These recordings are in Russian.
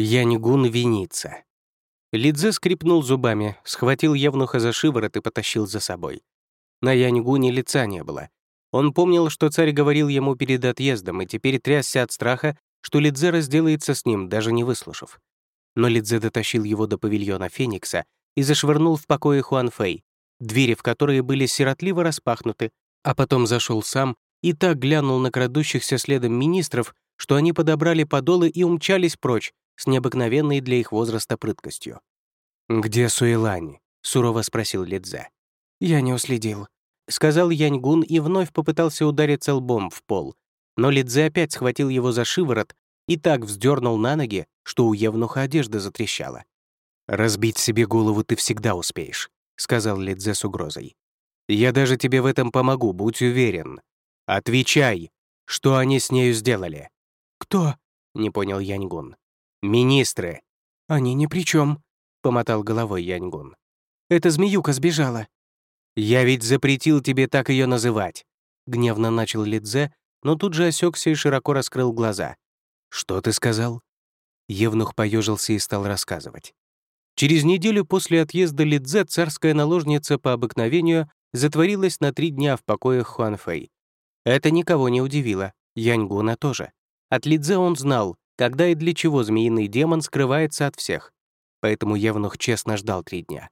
Яньгун винится. Лидзе скрипнул зубами, схватил Евнуха за шиворот и потащил за собой. На Яньгуне лица не было. Он помнил, что царь говорил ему перед отъездом, и теперь трясся от страха, что Лидзе разделается с ним, даже не выслушав. Но Лидзе дотащил его до павильона Феникса и зашвырнул в покое Хуанфэй, двери в которые были сиротливо распахнуты, а потом зашел сам и так глянул на крадущихся следом министров, что они подобрали подолы и умчались прочь, с необыкновенной для их возраста прыткостью. «Где Суэлань?» — сурово спросил Лидзе. «Я не уследил», — сказал Яньгун и вновь попытался удариться лбом в пол. Но Лидзе опять схватил его за шиворот и так вздернул на ноги, что у Евнуха одежда затрещала. «Разбить себе голову ты всегда успеешь», — сказал Лидзе с угрозой. «Я даже тебе в этом помогу, будь уверен. Отвечай, что они с нею сделали?» «Кто?» — не понял Яньгун. «Министры». «Они ни при чем, помотал головой Яньгун. «Эта змеюка сбежала». «Я ведь запретил тебе так ее называть», — гневно начал Лидзе, но тут же осекся и широко раскрыл глаза. «Что ты сказал?» Евнух поежился и стал рассказывать. Через неделю после отъезда Лидзе царская наложница по обыкновению затворилась на три дня в покоях Хуанфэй. Это никого не удивило, Яньгуна тоже. От Лидзе он знал, когда и для чего змеиный демон скрывается от всех. Поэтому Евнух честно ждал три дня.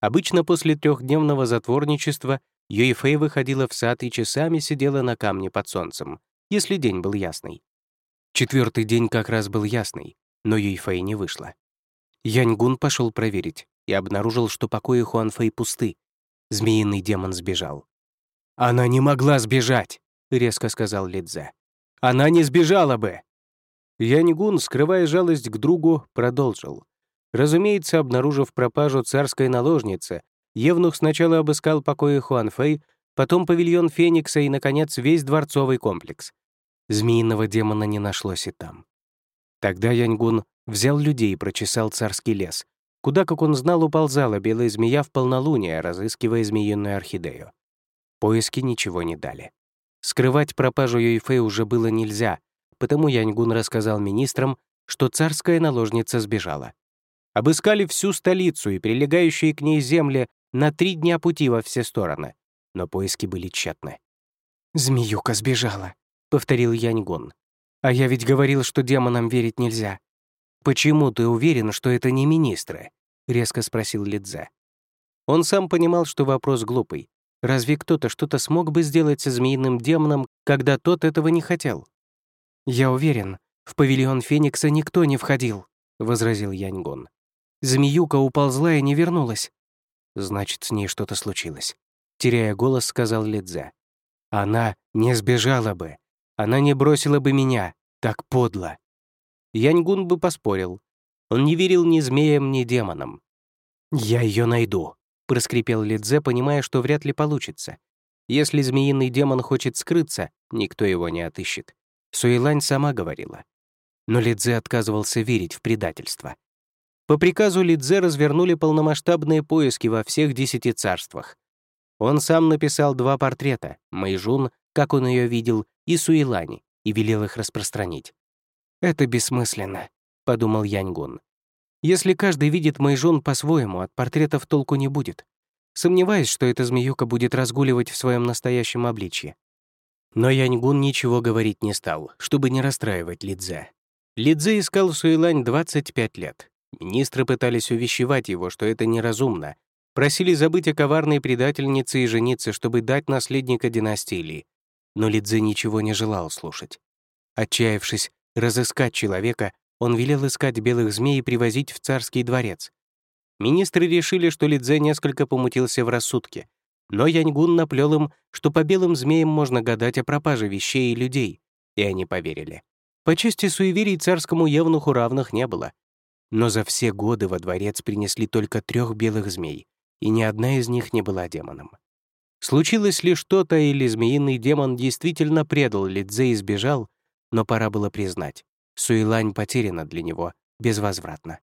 Обычно после трехдневного затворничества Юйфэй выходила в сад и часами сидела на камне под солнцем, если день был ясный. Четвертый день как раз был ясный, но Юйфэй не вышла. Яньгун пошел проверить и обнаружил, что покои Хуанфэй пусты. Змеиный демон сбежал. «Она не могла сбежать!» — резко сказал Лидзе. «Она не сбежала бы!» Яньгун, скрывая жалость к другу, продолжил. Разумеется, обнаружив пропажу царской наложницы, Евнух сначала обыскал покои Хуанфэй, потом павильон Феникса и, наконец, весь дворцовый комплекс. Змеиного демона не нашлось и там. Тогда Яньгун взял людей и прочесал царский лес, куда, как он знал, уползала белая змея в полнолуние, разыскивая змеиную орхидею. Поиски ничего не дали. Скрывать пропажу Юйфэй уже было нельзя, потому Яньгун рассказал министрам, что царская наложница сбежала. Обыскали всю столицу и прилегающие к ней земли на три дня пути во все стороны, но поиски были тщетны. «Змеюка сбежала», — повторил Яньгун. «А я ведь говорил, что демонам верить нельзя». «Почему ты уверен, что это не министры?» — резко спросил Лидзе. Он сам понимал, что вопрос глупый. Разве кто-то что-то смог бы сделать со змеиным демоном, когда тот этого не хотел? «Я уверен, в павильон Феникса никто не входил», — возразил Яньгон. «Змеюка уползла и не вернулась». «Значит, с ней что-то случилось», — теряя голос, сказал Лидзе. «Она не сбежала бы. Она не бросила бы меня. Так подло». Яньгун бы поспорил. Он не верил ни змеям, ни демонам. «Я ее найду», — проскрипел Лидзе, понимая, что вряд ли получится. Если змеиный демон хочет скрыться, никто его не отыщет. Суэлань сама говорила. Но Лидзе отказывался верить в предательство. По приказу Лидзе развернули полномасштабные поиски во всех десяти царствах. Он сам написал два портрета — Мэйжун, как он ее видел, и Суэлани, и велел их распространить. «Это бессмысленно», — подумал Яньгун. «Если каждый видит Мэйжун по-своему, от портретов толку не будет. Сомневаюсь, что эта змеюка будет разгуливать в своем настоящем обличье. Но Яньгун ничего говорить не стал, чтобы не расстраивать Лидзе. Лидзе искал Суэлань 25 лет. Министры пытались увещевать его, что это неразумно. Просили забыть о коварной предательнице и жениться, чтобы дать наследника династии Ли. Но Лидзе ничего не желал слушать. Отчаявшись разыскать человека, он велел искать белых змей и привозить в царский дворец. Министры решили, что Лидзе несколько помутился в рассудке, но Яньгун наплел им, что по белым змеям можно гадать о пропаже вещей и людей, и они поверили. По части суеверий царскому евнуху равных не было. Но за все годы во дворец принесли только трех белых змей, и ни одна из них не была демоном. Случилось ли что-то, или змеиный демон действительно предал Лидзе и сбежал, но пора было признать, Суэлань потеряна для него безвозвратно.